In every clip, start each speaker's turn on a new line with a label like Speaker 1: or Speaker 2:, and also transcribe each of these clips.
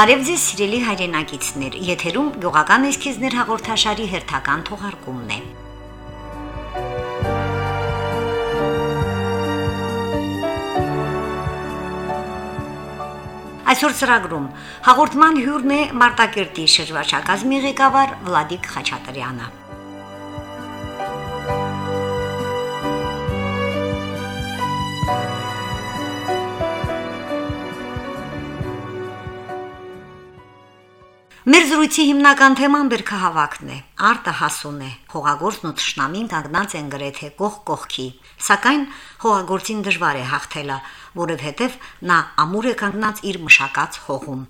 Speaker 1: Բարև ձեզ սիրելի հայրենակիցներ, եթերում գյուղական էսքիզներ հաղորդաշարի հերթական թողարկումն է։ Այսօր ծրագրում. հաղորդման հյուրն է Մարտակերտի շրջվարչակազմի ղեկավար Վլադիկ Խաչատրյանը։ Մեր զրույցի հիմնական թեման բերքահավաքն է։ Արտը հասուն է։ Հողագործն ու ճշնամին կանգնած են գրեթե կողք կողքի։ Սակայն հողագործին դժվար է հաղթելը, որովհետև նա ամուր է կանգնած իր մշակած հողում։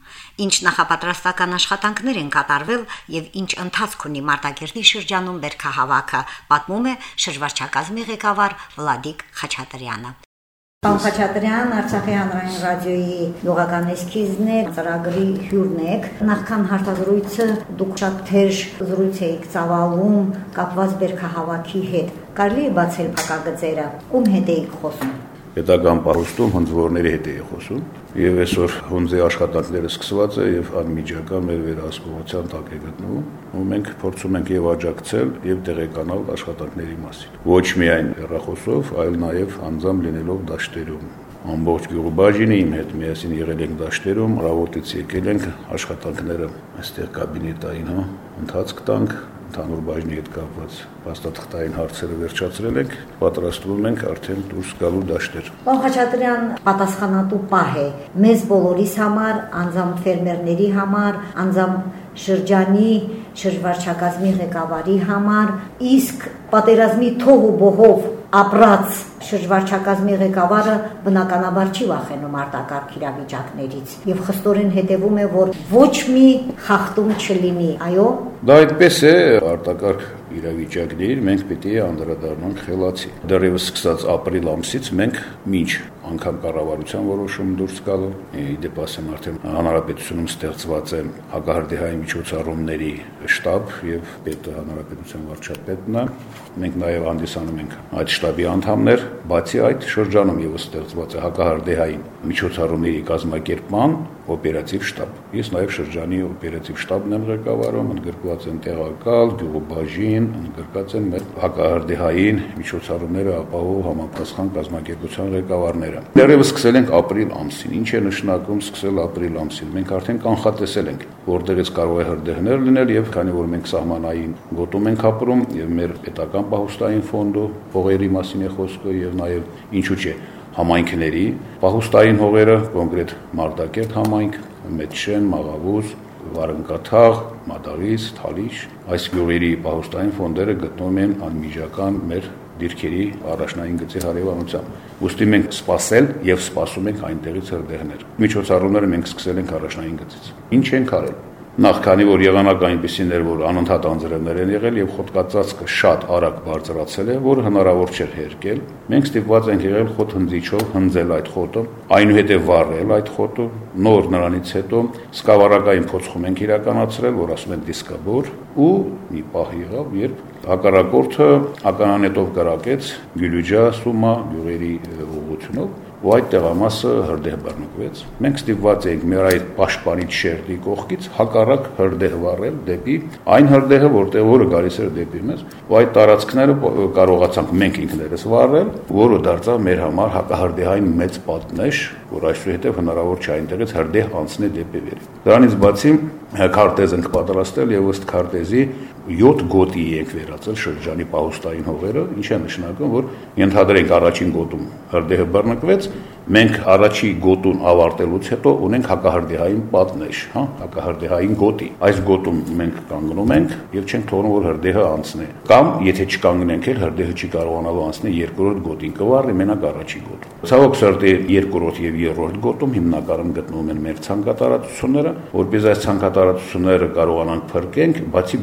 Speaker 1: Ինչ նախապատրաստական աշխատանքներ են կատարվել եւ ինչ ընթացք ունի Մարտակերտի շրջանում բերքահավաքը, պատմում է շրջվարչակազմի ղեկավար Վլադիկ Խաչատրյանը։
Speaker 2: Պարոն Խաչատրյան, Արցախի հանրային ռադիոյի լողական էսքիզն է, ծրագրի հյուրն եք։ Նախքան հարցազրույցը դուք շատ թեժ զրույց եք ծավալում կապված բերքահավաքի հետ։ Կարելի է բացել փակագծերը, ում հետ եք խոսում
Speaker 3: պետական պարուստում հնձվորների հետ էի խոսում եւ այսօր հունձի աշխատանքները սկսված է եւ անմիջական մեր վերահսկողության տակ է գտնվում ու մենք փորձում ենք եւ աջակցել եւ տեղեկանալ աշխատանքների մասին ոչ միայն հեռախոսով այլ նաեւ անձամբ լինելով դաշտերում ամբողջ գյուղի բաժինը իմ հետ միասին եղել ենք դաշտերում, ռավոտից եկել ենք աշխատանքները այստեղ կաբինետային, հա, ընթացք տանք, ընդհանուր բաժնի հետ կապված փաստաթղթային հարցերը վերջացրել ենք, պատրաստվում ենք արդեն դուրս գալու դաշտեր։
Speaker 2: Պարոն Խաչատրյան, պատասխանատու պահ է մեզ բոլորիս համար, անձամբ ֆերմերների համար, անձամբ շրջանի շրջվարչակազմի ղեկավարի համար, իսկ պատերազմի թող ու բողով ապրած շրջվարչակազմի ղեկավարը բնականաբար չի վախենում արտակարգ իրավիճակներից եւ խստորեն հետևում է որ ոչ մի խախտում չլինի այո
Speaker 3: դա այդպես է արտակարգ իրավիճակներ մենք պետք է անդրադառնանք խելացի դեռևս սկսած ապրիլ ամսից մենք ինչ անգամ կառավարության որոշում դուրս գալու։ Իդեպ ասեմ արդեն հանրապետությունում ստեղծված է հակահարդեհային միջոցառումների շտաբ եւ պետը հանրապետության վարչապետն է։ Մենք նաեւ հանդիսանում ենք այդ շտաբի անդամներ, բացի այդ շրջանում եւս ստեղծված է հակահարդեհային միջոցառումների կազմակերպման օպերատիվ շտաբ։ Ես նաև շրջանի օպերատիվ շտաբն եմ ղեկավարում, ընդգրկված են տեղակալ, գյուղբաժին, ընդգրկված են մեր հակահարդեհային միջոցառումները ապահով համապատասխան կազմակերպության ղեկավարները։ Դեռևս սկսել ենք ապրիլ ամսին։ Ինչ է նշանակում սկսել ապրիլ ամսին։ Մենք արդեն կանխատեսել ենք, որտեղից կարող է հրդեհներ լինել եւ քանի որ մենք սահմանային գոտում ենք ապրում եւ մեր պետական պահուստային ֆոնդը փողերի մասին է խոսքը եւ նաեւ ինչու՞ չէ համայնքների, պահուստային հողերը, կոնկրետ Մարտակերտ համայնք, Մեծշեն, Մաղավուս, Վարնկաթաղ, Մադարիս, Թալիշ, այս գյուղերի պահուստային ֆոնդերը գտնվում են անմիջական մեր դիրքերի առաջնային գծի հարևանությամբ։ Ոստի մենք սпасել եւ սпасում ենք այնտեղից հրդեհներ։ Միջոցառումները մենք սկսել ենք առաջնային գծից։ Ինչ ենք արել նախ քանի որ եղանակ այնպեսին էր որ անընդհատ անձրևներ են եղել եւ խոտկածածկը շատ արագ բարձրացել է որ հնարավոր չէր հերկել մենք ստիպված ենք եղել խոտ հնձիչով հնձել այդ խոտը այնուհետեւ վառել այդ խոտը նոր նրանից հետո սկավառակային փոცხում ենք իրականացրել որ ասում են դիսկաբոր ու մի պահ եղավ երբ հակառակորդը ականանետով կրակեց Գյուլյուջա Սումա գյուղերի ուղությունով ու այդ տեղամասը հրդեհ բռնկվեց։ Մենք ստիպված էինք մեր այդ պաշտպանիչ շերտի կողքից հակառակ հրդեհ վառել դեպի այն հրդեհը, որտեղ որը գալիս էր դեպի մեզ, ու այդ տարածքները կարողացանք մենք ինքներս վառել, որը դարձավ մեր համար հակահրդեհային մեծ պատնեշ, որ այսուհետև հնարավոր չէ այնտեղից հրդեհ անցնել դեպի վեր։ Դրանից բացի քարտեզ ենք պատրաստել եւ ըստ քարտեզի 7 գոտի ենք վերածել շրջանի պահուստային հողերը, ինչը նշանակում, որ ենթադրենք առաջին գոտում հրդեհը բռնկվեց, մենք առաջի գոտուն ավարտելուց հետո ունենք հակահրդեհային պատնեշ, հա, հակահրդեհային գոտի։ Այս գոտում մենք կանգնում ենք եւ չենք թողնում որ հրդեհը անցնի։ Կամ եթե չկանգնենք, էլ հրդեհը չի կարողանալու անցնել երկրորդ գոտին, կվառի մենակ առաջի գոտը։ Ցավոք սրտի երկրորդ եւ երրորդ գոտում հիմնականում գտնվում են մեր ցանկատարածությունները, որպես այս ցանկատարածությունները կարողանանք փրկենք, բացի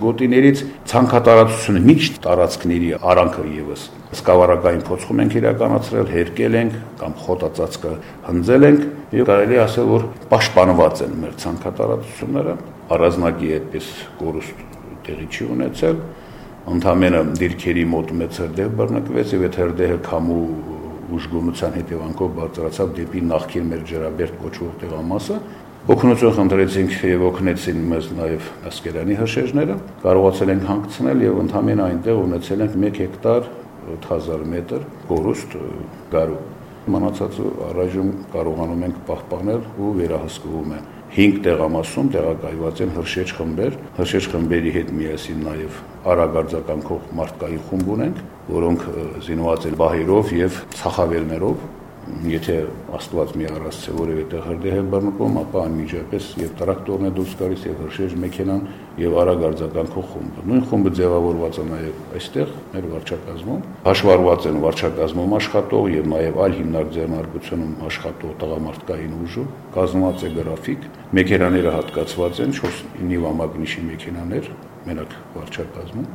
Speaker 3: գոտիներից ցանկատարածությունը միջ տարածքների արանքը եւս սկավառակային փոცხում ենք իրականացրել, հերկել ենք կամ խոտածածկը հնձել ենք եւ կարելի ասել որ պաշտպանված են մեր ցանկատարածությունները առանձնակի այդպես կորուստ տեղի չի ունեցել ընդամենը դիրքերի մոտ մեծ հրդեհ բռնկվեց եւ այդ հրդեհը քամու ուժգունության հետևանքով բարձրացավ դեպի նախքին մեր ջրաբերդ կոչվող տեղամասը Օգնություն խնդրեցինք եւ օգնեցին մեզ նաեւ ասկերանի հրշեջները։ Կարողացել ենք հանգցնել եւ ընդհանրեն այնտեղ ունեցել ենք 1 հեկտար 8000 մետր կորուստ գարու։ Մնացածը առայժմ կարողանում ենք պահպանել ու վերահսկվում են։ 5 տեղամասում տեղակայված են հրշեջ խմբեր, հրշեջ խմբերի հետ միասին նաև արագարձականքող մարդկային խումբ ունենք, որոնք զինված են բահերով եւ ցախավելներով, եթե Աստված մի առասցե որևէ տեղ հրդեհ է բռնկում, ապա անմիջապես եւ տրակտորն է դուրս գալիս եւ հրշեջ մեքենան եւ արագ արձագանքող խումբը։ Նույն խումբը ձևավորված է նաեւ այստեղ մեր վարչակազմում։ Հաշվառված են վարչակազմում աշխատող եւ նաեւ այլ հիմնարկ ձեռնարկությունում աշխատող տղամարդկային ուժը, կազմված է գրաֆիկ, մեքենաները հատկացված են 4-9 վամագնիշի մեքենաներ մենակ վարչակազմում։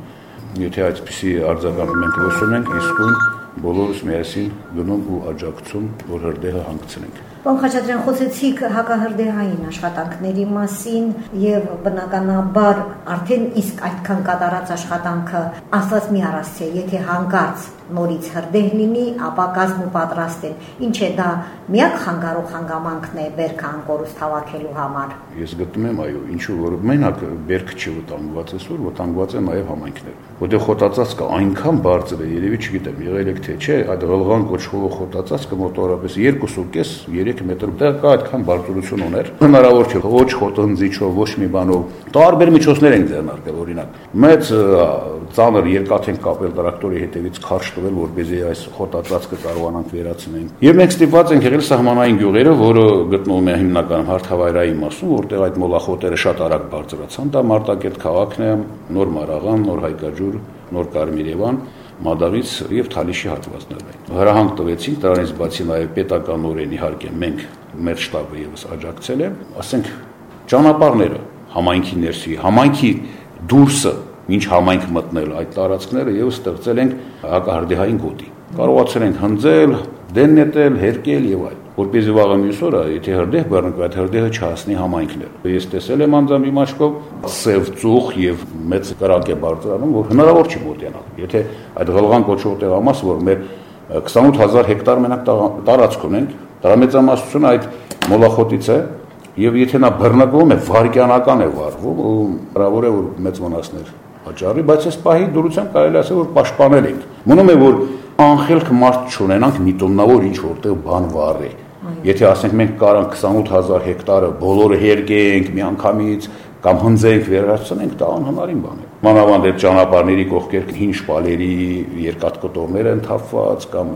Speaker 3: Եթե այսպեսի արձագանք մենք լսում ենք, իսկույն բոլորս միասին գնում ու աջակցում, որ հրդեհը հանգցնենք։
Speaker 2: Պարոն Խաչատրյան, խոսեցիք հակահրդեհային աշխատանքների մասին եւ բնականաբար արդեն իսկ այդքան կատարած աշխատանքը ասած մի առասցե, եթե հանգարց նորից հրդեհ լինի, ապա կազմու պատրաստ են։ Ինչ է դա միակ խանգարող հանգամանքն է բերքը անկորուստ հավաքելու համար։
Speaker 3: Ես գտնում եմ, այո, ինչու որ մենակ բերքը չվտանգված է, որ վտանգված է նաև համայնքները։ Որտեղ խոտածածկը այնքան բարձր է, երևի չգիտեմ, եղել եք թե չէ, այդ ղլղան կոչվող խոտածածկը մոտորապես 2.5-3 մետր դեռ կա այդքան բարձրություն ուներ։ Հնարավոր չէ ոչ խոտնձիչով, ոչ մի բանով։ Տարբեր միջոցներ են ձեռնարկել, օրինակ։ Մեծ ծանր երկաթ են կապել տրակտորի հետևից քարշ տվել, որպեսզի այս խոտածածկը կարողանանք վերացնել։ Եվ մենք ստիպված ենք եղել սահմանային գյուղերը, որը գտնվում է հիմնականում հարթավայրային մասում, որտեղ այդ մոլախոտերը շատ արագ բարձրացան։ Դա Մարտակերտ քաղաքն է, Նոր Մարաղան, Նոր Հայկաջուր, Նոր Կարմիրևան, Մադավից եւ Թալիշի հատվածներն են։ Հրահանգ տվեցինք, դրանից բացի նաեւ պետականորեն իհարկե մենք մեր շտաբը եւս աջակցել է, ասենք ճանապարհները համայնքի ներսի, համայնքի դուրսը ինչ համայնք մտնել այդ տարածքները եւ ստեղծել ենք հակահրդեհային գոտի։ Կարողացել ենք հնձել, դեն նետել, հերկել եւ այլ որպեսզի վաղը մյուս օրը, եթե հրդեհ բռնկվի, այդ հրդեհը չհասնի համայնքներ։ Ես տեսել եմ անձամբ իմ աչքով սև ծուխ եւ մեծ կրակ է բարձրանում, որ հնարավոր չի մոտենալ։ Եթե այդ ղլղան կոչվող տեղամաս, որ մեր 28000 հեկտար մենակ տարածք ունենք, դրա մեծամասնությունը այդ մոլախոտից է, եւ եթե նա բռնկվում է, վարկյանական է վառվում, ու հնարավոր է որ մեծ վնասներ վաճառի, բայց այս պահի դուրությամբ կարելի ասել որ պաշտպանել ենք։ Մնում է որ անխելք մարդ չունենանք միտումնավոր ինչ որտեղ բան վառի։ Եթե ասենք մենք կարանք 28000 հեկտարը բոլորը հերգենք միանգամից կամ հնձենք վերացնենք, դա անհնարին բան է։ Մանավանդ այդ ճանապարհների կողքեր հին շպալերի երկաթկոտորներ են թափված կամ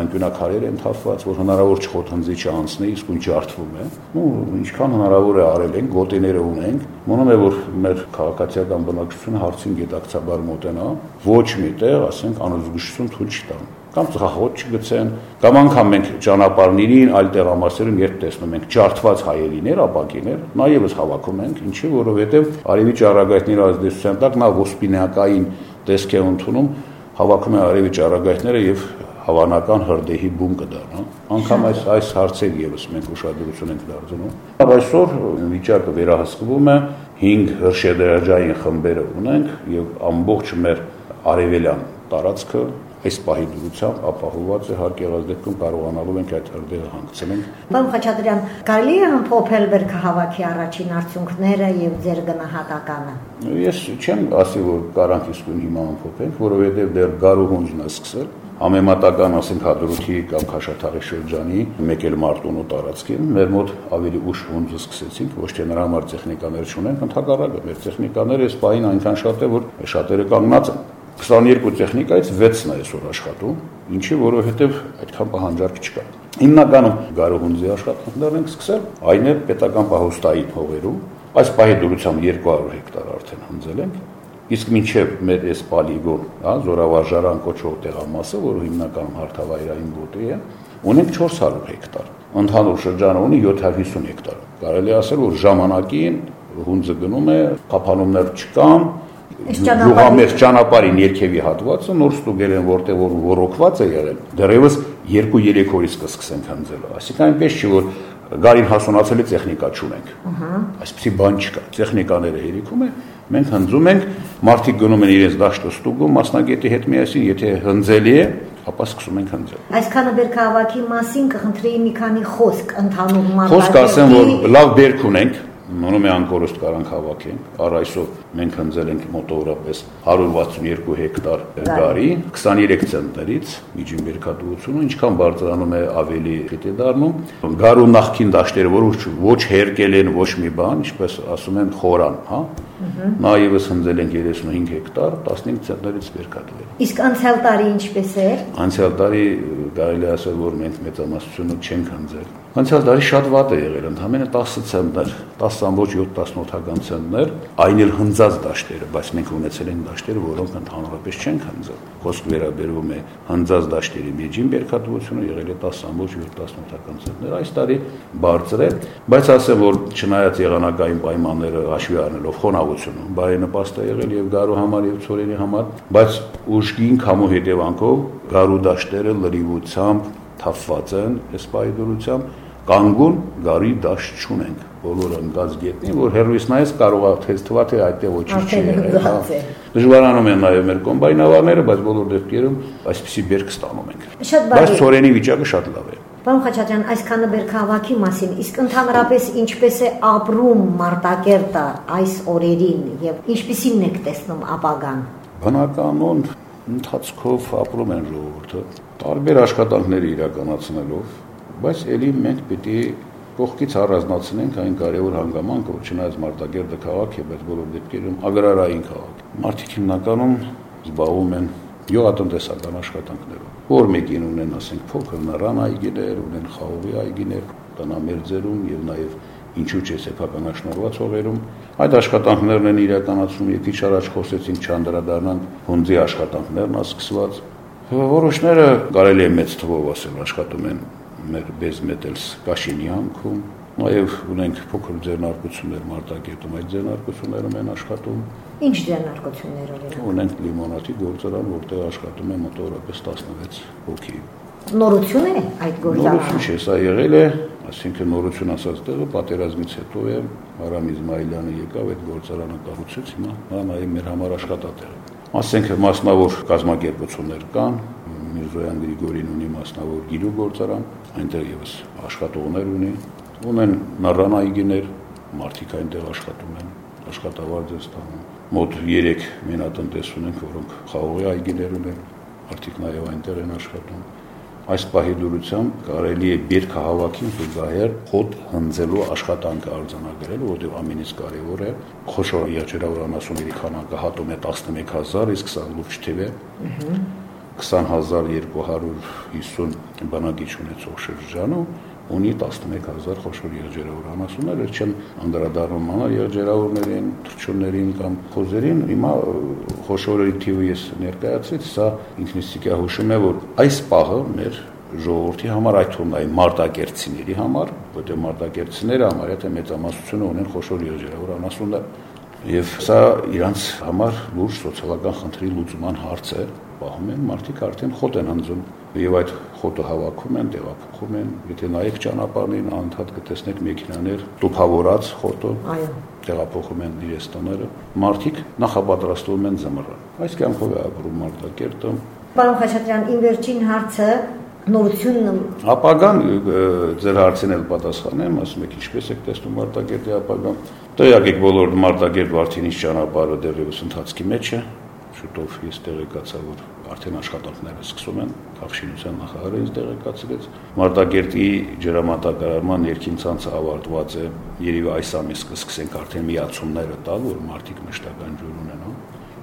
Speaker 3: անկյունակարեր են թափված, որ հնարավոր չխոթնձի չանցնի, իսկ ու ջարդվում է։ Ու ինչքան հնարավոր է արել են, գոտիները ունենք։ Մնում է որ մեր քաղաքացիական բնակչությունը հարցին գետակցաբար մոտենա, ոչ միտեղ, ասենք, անզգուշություն թույլ չտան կամ ծխախոտ չգցեն, կամ անգամ մենք ճանապարհներին, այլ տեղամասերում երբ տեսնում ենք ջարդված հայերիներ, ապակիներ, նայևս հավաքում ենք, ինչի, որովհետև արևի ճառագայթների ազդեցության տակ նա ոսպինյակային տեսք է ընդունում, հավաքում է արևի ճառագայթները եւ հավանական հրդեհի բում կդառնա։ Անկամ այս այս հարցեր եւս մենք ուշադրություն ենք դարձնում։ Բայց այսօր վիճակը վերահսկվում է 5 հրշեդրաջային խմբերը ունենք եւ ամբողջ մեր արևելյան տարածքը այս պահի դրությամբ ապահովված է հարկ եղած դեպքում կարողանալու ենք այդ հրդեհը հանգցնենք։
Speaker 2: Պարոն Խաչատրյան, կարելի է Փոփելբերգի հավաքի առաջին արդյունքները եւ ձեր գնահատականը։
Speaker 3: Ես չեմ ասի, որ կարանք իսկույն հիմա ամփոփենք, որովհետեւ դեռ գարուհունջն է սկսել համեմատական ասենք հադրութի կամ քաշաթաղի շրջանի մեկ էլ մարտունու տարածքին մեր մոտ ավելի ուշ հունձը սկսեցինք ոչ թե նրա համար տեխնիկաներ չունենք ընդհակառակը մեր տեխնիկաները այս պահին այնքան շատ է որ շատերը կանգնած են 22 տեխնիկայից 6-ն է այսօր աշխատում, ինչի որովհետև այդքան պահանջարկ չկա։ Հիմնականում գարողունձի աշխատանքներն ենք սկսել, այն է պետական պահոստային հողերում, այս պահի դուրությամբ 200 հեկտար արդեն հնձել ենք, իսկ մինչև մեր այս պալիգոն, հա, զորավարժարան կոչվող տեղամասը, որը հիմնականում հարթավայրային գոտի է, ունենք 400 հեկտար։ Ընդհանուր շրջանը ունի 750 հեկտար։ Կարելի ասել, որ ժամանակին հունձը գնում է, խափանումներ չկան, Գյուղամերձ ճանապարհին երկևի հատվածը նոր ստուգել են որտեղ որ ռոռոկված է եղել։ Դեռևս 2-3 օրից կսկսեն հնձել։ Այսինքն այնպես չի որ գարին հասունացելի տեխնիկա չունենք։ Ահա։ Այսպեսի բան չկա։ Տեխնիկաները հերիքում է, մենք հնձում ենք, մարդիկ գնում են իրենց դաշտը ստուգում մասնագետի հետ միասին, եթե հնձելի է, ապա սկսում ենք հնձել։
Speaker 2: Այսքանը բերքահավաքի մասին կխնդրեի մի քանի խոսք ընդհանուր մարտակերտի։
Speaker 3: Խոսք ասեմ, որ լավ բերք ունենք, Մնում է անկորուստ կարանք հավաքենք։ Առ այսօր մենք հնձել ենք մոտավորապես 162 հեկտար գարի 23 ցենտներից միջին բերքատվությունը, ինչքան բարձրանում է ավելի հետ է դառնում։ Գարու նախքին դաշտերը, որ ոչ հերկել են, ոչ մի բան, ինչպես ասում են, խորան, հա։ Նաև հնձել ենք 35 հեկտար 15 ցենտներից բերքատվել։
Speaker 2: Իսկ անցյալ տարի ինչպես էր։
Speaker 3: Անցյալ տարի կարելի ասել, որ մենք մեծամասնությունը չենք հնձել Անցյալ տարի շատ վատ է եղել, ընդհանրապես 10 ցենտներ, 10.7 ցենտներ, այն էլ հնձած դաշտերը, բայց մենք ունեցել ենք դաշտերը, որոնք ընդհանրապես չեն հնձել։ Խոսք վերաբերում է հնձած դաշտերի միջին բերքատվությունը եղել է 10.7 ցենտներ, այս տարի բարձր է, բայց ասեմ, որ չնայած եղանակային պայմանները հաշվի առնելով խոնավությունը, բարենպաստ է եղել եւ գարու համար եւ ծորերի համար, բայց ուժգին քամու հետևանքով գարու դաշտերը լրիվությամբ թափված են այս պայդորությամբ կանգուն գարի դաշտ չունենք բոլորը ընկած գետնին որ հերույս նայես կարող է թեզ թվա թե այդտեղ ոչինչ չի եղել դժվարանում են նաև մեր կոմբայնավարները բայց բոլոր դեպքերում այսպիսի բերք ստանում ենք բայց ծորենի վիճակը շատ լավ է
Speaker 2: Պարոն Խաչատրյան, այսքանը բերքահավաքի մասին, իսկ ընդհանրապես ինչպես է ապրում Մարտակերտը այս օրերին եւ ինչպիսին եք տեսնում ապագան։
Speaker 3: Բնականon ընթացքով ապրում են ժողովուրդը տարբեր աշխատանքներ իրականացնելով, բայց ելի մենք պիտի կողքից առանձնացնենք այն կարևոր հանգամանքը, որ չնայած Մարտակերտը քաղաք է, բայց բոլոր դեպքերում agrarային քաղաք։ Մարդիկ հիմնականում զբաղվում են յուղատնտեսական աշխատանքներով։ Որ մեկին ունեն, ասենք, փոքր նռան այգիներ, ունեն խաղողի այգիներ, տնամերձերում եւ նաեւ ինչու՞ չէ սեփականաշնորհված հողերում այդ աշխատանքներն են իրականացում եւ քիչ առաջ խոսեցինք չանդրադառնանք հունձի աշխատանքներն ասկսված Որոշները կարելի է մեծ թվով ասել աշխատում են մեր Բեզմետելս Կաշինյանքում, նաև ունենք փոքր ձեռնարկություններ Մարտակերտում, այդ ձեռնարկություններում են աշխատում։
Speaker 2: Ինչ ձեռնարկություններով են։
Speaker 3: Ունենք լիմոնադի գործարան, որտեղ աշխատում է մոտավորապես 16 հոգի։
Speaker 2: Նորություն է այդ գործարանը։
Speaker 3: Նորություն չէ, սա եղել է, այսինքն նորություն ասած տեղը պատերազմից հետո է Արամ Իզմայելյանը եկավ այդ գործարանը կառուցեց, հիմա նա նաև մեր համար աշխատատեղ է ասենք մասնավոր կազմակերպություններ կան, Միրզոյան Գրիգորին ունի մասնավոր գիրու գործարան, այնտեղ եւս աշխատողներ ունի, ունեն նռանայգիներ, մարդիկ այնտեղ աշխատում են, աշխատավարձ ստանում։ Մոտ 3 մենատնտես ունենք, որոնք խաղողի այգիներ ունեն, մարդիկ նաեւ այնտեղ են աշխատում այս պահի դուրությամբ կարելի է բերքը հավաքին զուգահեռ խոտ հնձելու աշխատանքը արձանագրել, որտեղ ամենից կարևոր է խոշոր երջերավորանասունների քանակը հատում է 11000, իսկ սա լուրջ թիվ է։ 20250 բնակիչ ունեցող շրջանում ունի 11000 խոշոր երջերավորանասուններ, չեն անդրադառնում մանր երջերավորներին, թռչուններին կամ խոզերին։ Հիմա խոշորերի թիվը ես ներկայացրից, սա ինքնից հուշում է, որ այս պահը մեր ժողովրդի համար այդ թողնայի մարտակերտցիների համար, որտեղ մարտակերտցիները համարյա թե մեծամասնությունը ունեն խոշոր երջերավորանասուններ եւ սա իրանց համար լուրջ սոցիալական խնդրի լուծման հարց է պահում են, մարդիկ արդեն խոտ են հնձում եւ այդ խոտը հավաքում են, տեղափոխում են։ Եթե նայեք ճանապարհին, անընդհատ կտեսնեք մեքենաներ տուփավորած խոտը։ Այո։ Տեղափոխում են իրենց տները։ Մարդիկ նախապատրաստվում են զմռան։ Այս կյանքով է ապրում Մարտակերտը։
Speaker 2: Պարոն Խաչատրյան, իմ վերջին հարցը նորությունն
Speaker 3: ապագան ձեր հարցին էլ պատասխանեմ, ասում եք ինչպես եք տեսնում Մարտակերտի ապագան։ Տեղյակ եք բոլոր Մարտակերտ Վարդինից ճանապարհը դեռևս ընթացքի մեջ է շուտով ես տեղեկացա, որ արդեն աշխատանքները սկսում են, Խախշինության նախարարը ինձ տեղեկացրեց։ Մարտակերտի ջրամատակարարման ներքին ցանցը ավարտված է, երևի այս ամիս կսկսենք արդեն միացումները տալ, որ մարդիկ մշտական ջուր ունենան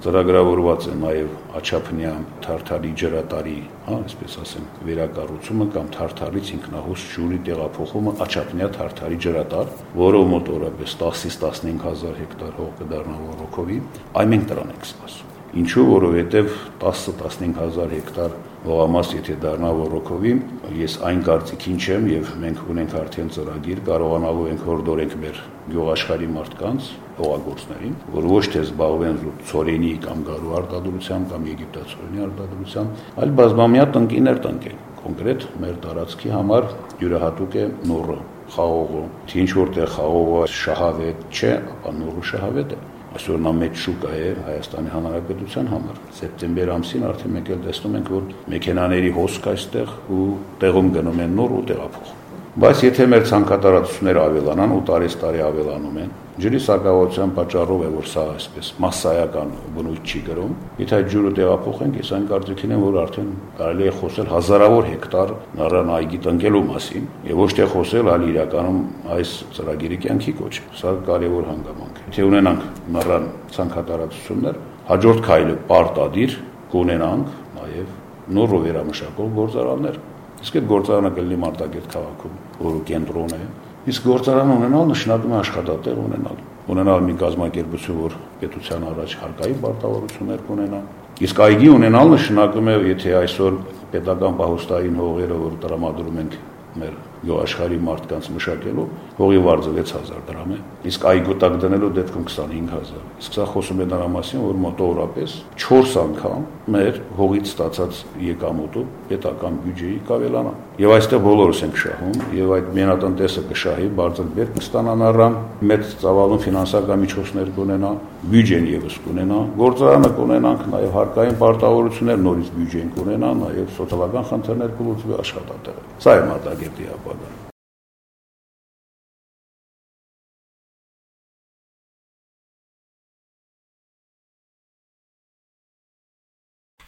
Speaker 3: ծրագրավորված է նաև Աչափնյան Թարթարի ջրատարի, հա, այսպես ասեմ, վերակառուցումը կամ Թարթարից ինքնահոս ջուրի տեղափոխումը Աչափնյա Թարթարի ջրատար, որը մոտորապես 10-ից 15000 հեկտար հող կդառնա ռոկովի, այն մենք դրան ենք սպասում։ Ինչու, որովհետև 10-15000 հեկտար հողամաս եթե դառնա ռոկովի, ես այն կարծիքին չեմ եւ մենք ունենք արդեն ծրագիր, կարողանալու ենք հորդորենք մեր գյուղաշխարի մարդկանց, հողագործներին, որ ոչ թե զբաղվեն ծորենի կամ գարու արտադրությամբ կամ եգիպտացորենի արտադրությամբ, այլ բազմամյա տնկիներ տնկեն։ Կոնկրետ մեր տարածքի համար յուրահատուկ է նորը, խաղողը։ ինչ որտեղ խաղողը շահավետ չէ, ապա նորը շահավետ է Այսօր նա մեծ շուկա է Հայաստանի Հանրապետության համար։ Սեպտեմբեր ամսին արդեն մենք էլ տեսնում ենք, որ մեքենաների հոսք այստեղ ու տեղում գնում են նոր ու տեղափոխ։ Բայց եթե մեր ցանկատարածությունները ավելանան ու տարես տարի ավելանում են, ջրի սակավության պատճառով է, որ սա այսպես massայական բնույթ չի գրում։ Եթե այդ ջուրը տեղափոխենք, ես այն կարծիքին եմ, որ արդեն կարելի է խոսել հազարավոր հեկտար նռան այգի տնկելու մասին, եւ ոչ թե խոսել այլ իրականում այս ծրագիրի կյանքի կոչել։ Սա կարևոր հանգամանք Եթե ունենանք նռան ցանկատարածություններ, հաջորդ քայլը պարտադիր կունենանք նաեւ նոր վերամշակող գործարաններ Իսկ այդ գործարանը կլինի Մարտակերտ քաղաքում, որը կենտրոն է։ Իսկ գործարան ունենալ նշանակում է աշխատատեղ ունենալ։ Ունենալ մի գազམ་ակերպություն, որ պետության առաջ հարկային պարտավորություններ կունենա։ Իսկ այգի ունենալ նշանակում է, եթե այսօր պետական պահոստային հողերը, որ տրամադրում ենք մեր գյուղաշխարհի մարդկանց մշակելու հողի վարձը 6000 դրամ է իսկ այգու տակ դնելու դեպքում 25000 իսկ սա խոսում է դրա մասին որ մոտավորապես 4 անգամ մեր հողից ստացած եկամուտը պետական բյուջեի կավելանա եւ այստեղ բոլորս ենք շահում եւ այդ մենատնտեսը կշահի բարձր բերք կստանան առամ մեծ ծավալուն ֆինանսական միջոցներ կունենա բյուջեն եւս կունենա գործարանը կունենանք նաեւ հարկային պարտավորություններ նորից բյուջեն կունենա նաեւ սոցիալական խնդիրներ կլուծվի աշխատատեղը սա է մարտակերտի ապագան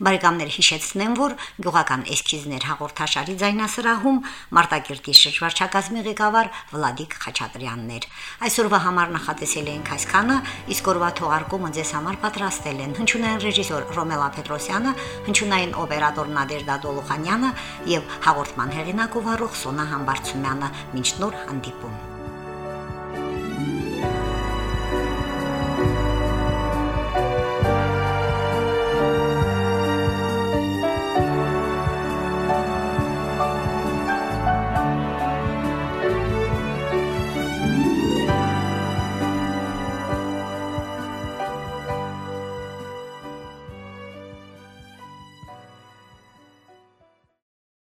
Speaker 2: Բարեկամներ հիշեցնեմ, որ գյուղական էսքիզներ հաղորդաշարի ձայնասրահում Մարտակերտի շրջվարչակազմի ղեկավար Վլադիկ Խաչատրյանն էր։ Այսօրվա համար նախատեսել էինք այսքանը, իսկ օրվա թողարկումը ձեզ համար պատրաստել են հնչյունային ռեժիսոր Ռոմելա Պետրոսյանը, հնչյունային օպերատոր Նադեժդա Դոլուխանյանը եւ հաղորդման հեղինակ ով Սոնա Համբարձումյանը։ Մինչ նոր հանդիպում։